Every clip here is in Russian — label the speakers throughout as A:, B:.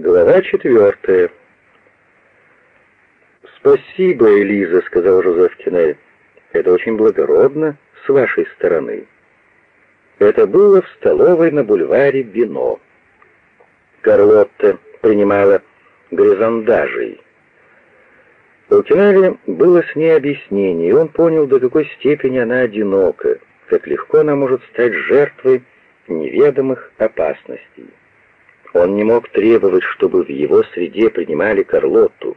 A: Глава четвертая. «Спасибо, Элиза», — сказал Жозеф Кинель. «Это очень благородно с вашей стороны». Это было в столовой на бульваре «Вино». Карлотта принимала горизондажей. У Кинеля было с ней объяснение, и он понял, до какой степени она одинока, как легко она может стать жертвой неведомых опасностей. Он не мог требовать, чтобы в его среде принимали Карлотту.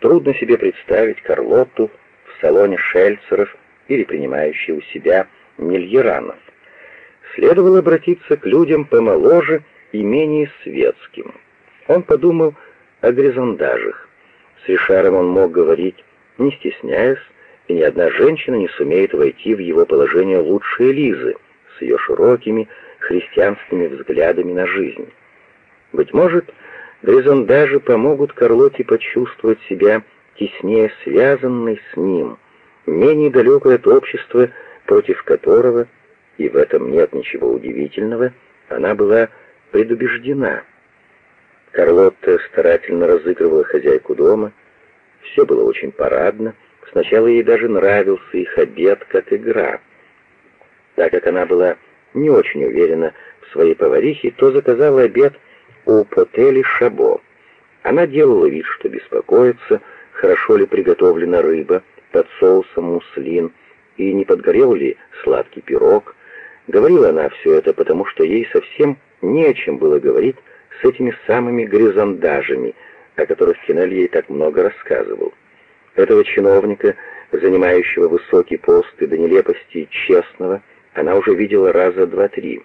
A: Трудно себе представить Карлотту в салоне Шельцеров или принимающей у себя Мильеранов. Следовало обратиться к людям помоложе и менее светским. Он подумал о горизондажах. С Ришаром он мог говорить, не стесняясь, и ни одна женщина не сумеет войти в его положение лучше Элизы с ее широкими христианскими взглядами на жизнь. Быть может, горизондажи помогут Карлоте почувствовать себя теснее связанной с ним, менее далекой от общества, против которого, и в этом нет ничего удивительного, она была предубеждена. Карлотта старательно разыгрывала хозяйку дома. Все было очень парадно. Сначала ей даже нравился их обед как игра. Так как она была не очень уверена в своей поварихе, то заказала обед у Потели Шабо. Она делала вид, что беспокоится, хорошо ли приготовлена рыба под соусом муслин и не подгорел ли сладкий пирог. Говорила она все это, потому что ей совсем не о чем было говорить с этими самыми горизондажами, о которых Кинель ей так много рассказывал. Этого чиновника, занимающего высокий пост и до нелепости честного, она уже видела раза два-три.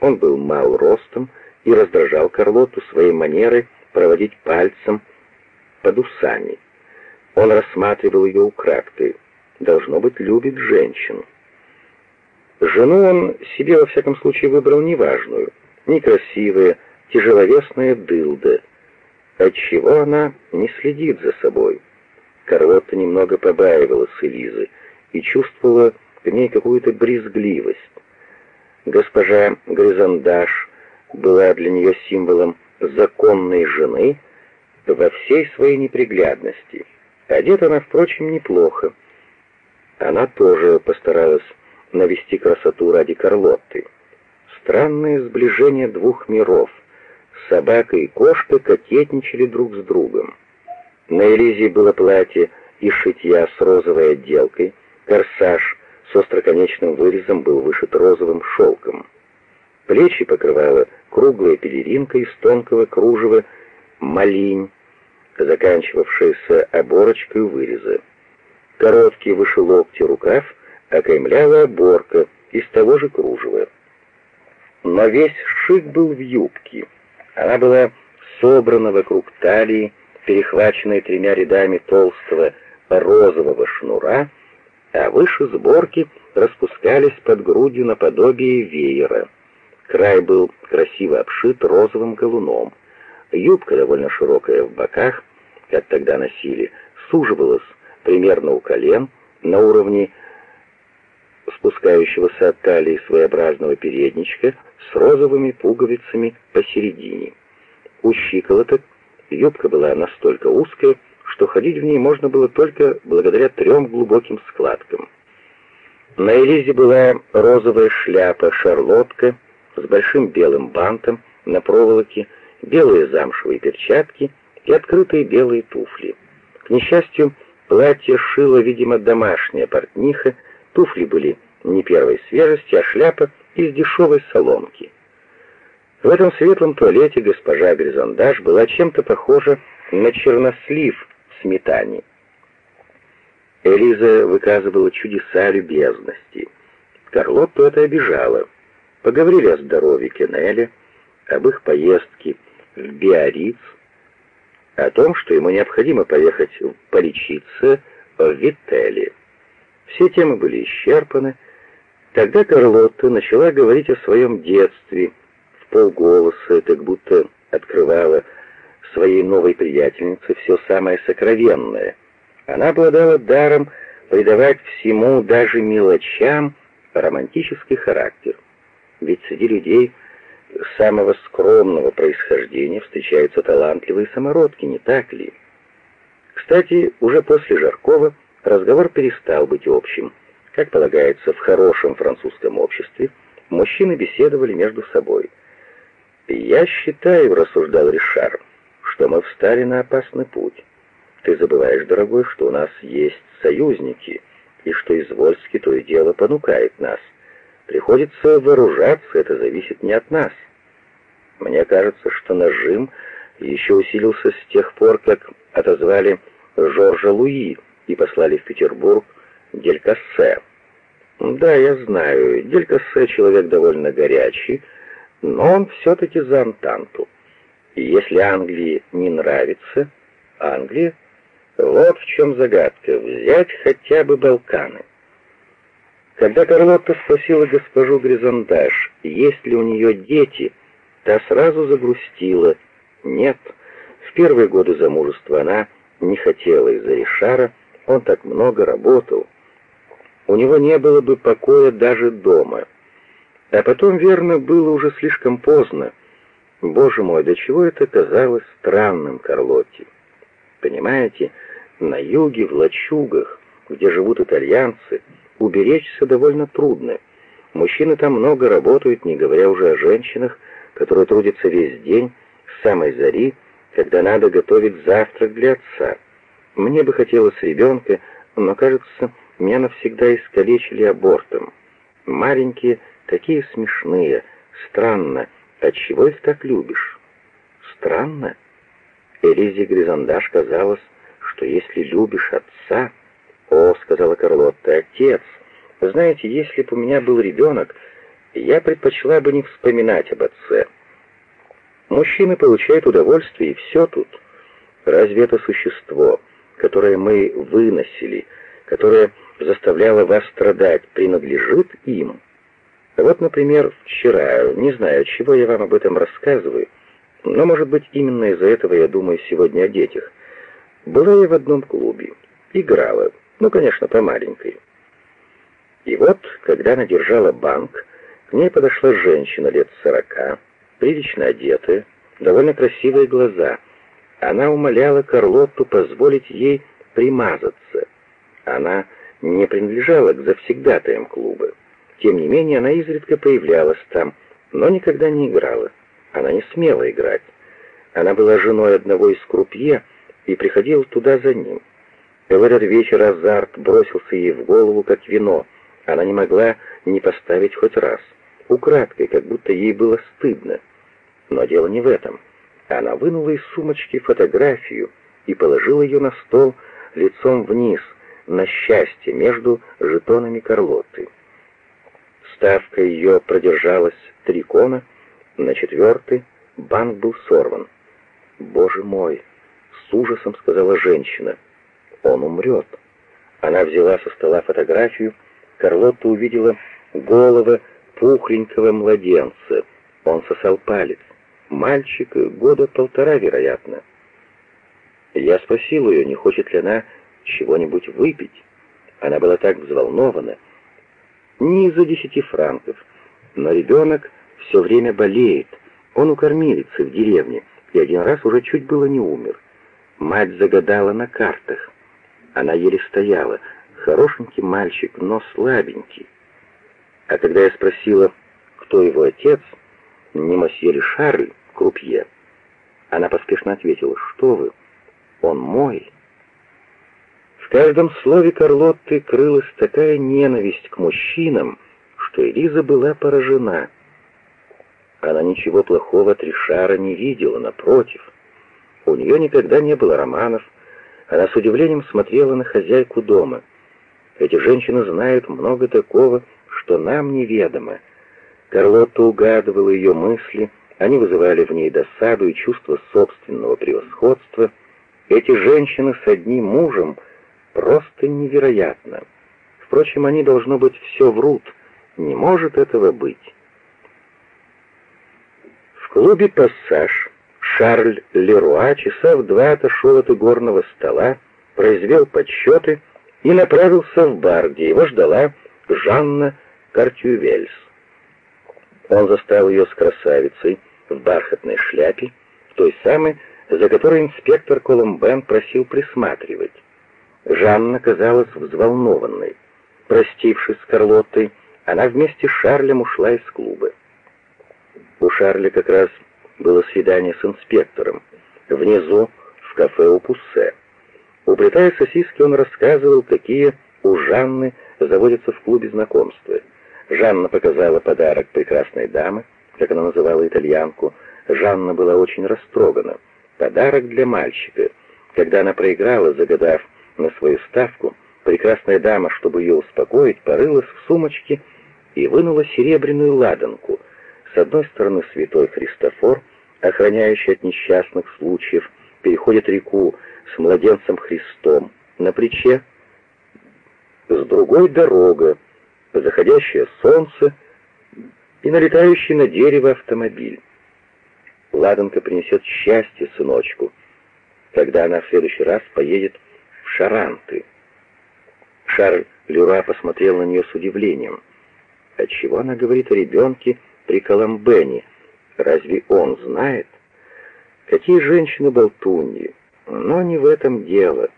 A: Он был мал ростом, и раздражал Карлоту своей манерой проводить пальцем под усами. Он рассматривал ее украдкой. Должно быть, любит женщин. Жену он себе во всяком случае выбрал неважную, некрасивая, тяжеловесная дылда, отчего она не следит за собой. Карлотта немного побаивалась Элизы и чувствовала к ней какую-то брезгливость. Госпожа Гризандаш была для нее символом законной жены во всей своей неприглядности. Одета она, впрочем, неплохо. Она тоже постаралась навести красоту ради Карлотты. Странное сближение двух миров. Собака и кошка кокетничали друг с другом. На Элизе было платье из шитья с розовой отделкой, корсаж с остроконечным вырезом был вышит розовым шелком. Плечи покрывала круглая пелеринка из тонкого кружева малинь, заканчивавшаяся оборочкой выреза. Короткий выше локти рукав окаймляла оборка из того же кружева. Но весь шик был в юбке. Она была собрана вокруг талии, перехваченной тремя рядами толстого розового шнура, а выше сборки распускались под грудью наподобие веера. Край был красиво обшит розовым галуном. Юбка, довольно широкая в боках, как тогда носили, суживалась примерно у колен, на уровне спускающегося от талии своеобразного передничка с розовыми пуговицами посередине. У щиколоток юбка была настолько узкая, что ходить в ней можно было только благодаря трем глубоким складкам. На Элизе была розовая шляпа-шарлотка, с большим белым бантом на проволоке, белые замшевые перчатки и открытые белые туфли. К несчастью, платье шила, видимо, домашняя портниха, туфли были не первой свежести, а шляпа из дешевой соломки. В этом светлом туалете госпожа Гризондаж была чем-то похожа на чернослив в сметане. Элиза выказывала чудеса любезности. Карлотту это обижало. Поговорили о здоровье Кеннеля, об их поездке в Биарриц, о том, что ему необходимо поехать полечиться в Вителле. Все темы были исчерпаны. Тогда Карлотта начала говорить о своем детстве, в полголоса, как будто открывала своей новой приятельнице все самое сокровенное. Она обладала даром придавать всему, даже мелочам, романтический характер. Ведь среди людей самого скромного происхождения встречаются талантливые самородки, не так ли? Кстати, уже после Жаркова разговор перестал быть общим. Как полагается в хорошем французском обществе, мужчины беседовали между собой. «Я считаю», — рассуждал Ришар, — «что мы встали на опасный путь. Ты забываешь, дорогой, что у нас есть союзники, и что Извольский то и дело понукает нас. Приходится вооружаться, это зависит не от нас. Мне кажется, что нажим еще усилился с тех пор, как отозвали Жоржа Луи и послали в Петербург Делькассе. Да, я знаю, Делькассе человек довольно горячий, но он все-таки за Антанту. И если Англии не нравится, Англия, вот в чем загадка, взять хотя бы Балканы. Когда Карлотта спросила госпожу Гризандаш, есть ли у нее дети, та сразу загрустила. Нет, в первые годы замужества она не хотела из-за Ришара, он так много работал. У него не было бы покоя даже дома. А потом, верно, было уже слишком поздно. Боже мой, до чего это казалось странным Карлотте. Понимаете, на юге, в лачугах, где живут итальянцы, уберечься довольно трудно. Мужчины там много работают, не говоря уже о женщинах, которые трудятся весь день, с самой зари, когда надо готовить завтрак для отца. Мне бы хотелось ребенка, но, кажется, меня навсегда искалечили абортом. Маленькие, такие смешные, странно, отчего их так любишь? Странно? Элизе Гризандаш казалось, что если любишь отца, «О», — сказала Карлотта, — «отец, знаете, если бы у меня был ребенок, я предпочла бы не вспоминать об отце. Мужчины получают удовольствие, и все тут. Разве это существо, которое мы выносили, которое заставляло вас страдать, принадлежит им? Вот, например, вчера, не знаю, чего я вам об этом рассказываю, но, может быть, именно из-за этого я думаю сегодня о детях. Была я в одном клубе, играла, ну, конечно, по маленькой. И вот, когда она держала банк, к ней подошла женщина лет сорока, прилично одетая, довольно красивые глаза. Она умоляла Карлотту позволить ей примазаться. Она не принадлежала к завсегдатаям клуба. Тем не менее, она изредка появлялась там, но никогда не играла. Она не смела играть. Она была женой одного из крупье и приходила туда за ним. В этот вечер азарт бросился ей в голову, как вино. Она не могла не поставить хоть раз. Украдкой, как будто ей было стыдно. Но дело не в этом. Она вынула из сумочки фотографию и положила ее на стол лицом вниз, на счастье, между жетонами Карлоты. Ставка ее продержалась три кона, на четвертый банк был сорван. «Боже мой!» — с ужасом сказала женщина — он умрет. Она взяла со стола фотографию. Карлотта увидела голову пухленького младенца. Он сосал палец. Мальчик года полтора, вероятно. Я спросил ее, не хочет ли она чего-нибудь выпить. Она была так взволнована. Не из-за десяти франков, но ребенок все время болеет. Он у в деревне, и один раз уже чуть было не умер. Мать загадала на картах. Она еле стояла. Хорошенький мальчик, но слабенький. А когда я спросила, кто его отец, не мосье ли Шарль, крупье, она поспешно ответила, что вы, он мой. В каждом слове Карлотты крылась такая ненависть к мужчинам, что Элиза была поражена. Она ничего плохого от Ришара не видела, напротив. У нее никогда не было романов, она с удивлением смотрела на хозяйку дома. Эти женщины знают много такого, что нам неведомо. Карлотта угадывала ее мысли, они вызывали в ней досаду и чувство собственного превосходства. Эти женщины с одним мужем просто невероятно. Впрочем, они, должно быть, все врут. Не может этого быть. В клубе «Пассаж» Шарль Леруа часа в два отошел от игорного стола, произвел подсчеты и направился в бар, где его ждала Жанна Картювельс. Он застал ее с красавицей в бархатной шляпе, той самой, за которой инспектор Колумбен просил присматривать. Жанна казалась взволнованной. Простившись с Карлоттой, она вместе с Шарлем ушла из клуба. У Шарля как раз было свидание с инспектором. Внизу, в кафе у Пуссе. Уплетая сосиски, он рассказывал, какие у Жанны заводятся в клубе знакомства. Жанна показала подарок прекрасной дамы, как она называла итальянку. Жанна была очень растрогана. Подарок для мальчика. Когда она проиграла, загадав на свою ставку, прекрасная дама, чтобы ее успокоить, порылась в сумочке и вынула серебряную ладанку. С одной стороны святой Христофор, охраняющий от несчастных случаев, переходит реку с младенцем Христом на плече, с другой дорога, заходящее солнце и налетающий на дерево автомобиль. Ладанка принесет счастье сыночку, когда она в следующий раз поедет в Шаранты. Шарль Люра посмотрел на нее с удивлением. Отчего она говорит о ребенке при Коломбене? Разве он знает? Какие женщины болтуньи! Но не в этом дело.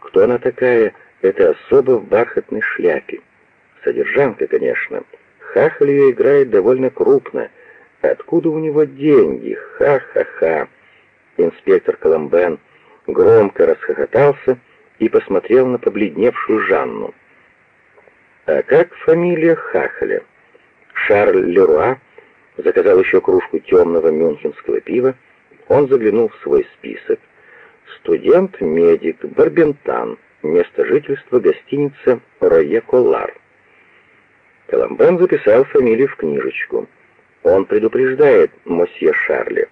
A: Кто она такая, это особо в бархатной шляпе? Содержанка, конечно. Хахаль ее играет довольно крупно. Откуда у него деньги? Ха-ха-ха. Инспектор Коломбен громко расхохотался и посмотрел на побледневшую Жанну. А как фамилия Хахаля? Шарль Леруа заказал еще кружку темного мюнхенского пива. Он заглянул в свой список. Студент-медик Барбентан. Место жительства гостиница Рое Коллар. Коломбен записал фамилию в книжечку. Он предупреждает мосье Шарли.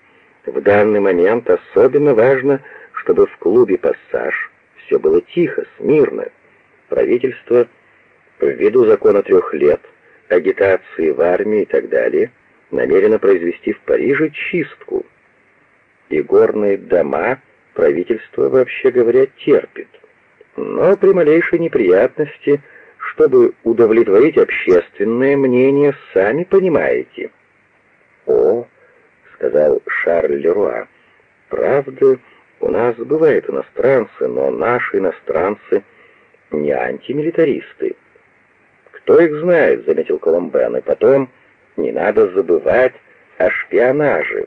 A: В данный момент особенно важно, чтобы в клубе «Пассаж» все было тихо, смирно. Правительство, ввиду закона трех лет, агитации в армии и так далее, намерено произвести в Париже чистку. И горные дома правительство, вообще говоря, терпит. Но при малейшей неприятности – чтобы удовлетворить общественное мнение, сами понимаете». «О», — сказал Шарль Леруа, — «правда, у нас бывают иностранцы, но наши иностранцы не антимилитаристы». «Кто их знает», — заметил Коломбен, — «и потом не надо забывать о шпионаже».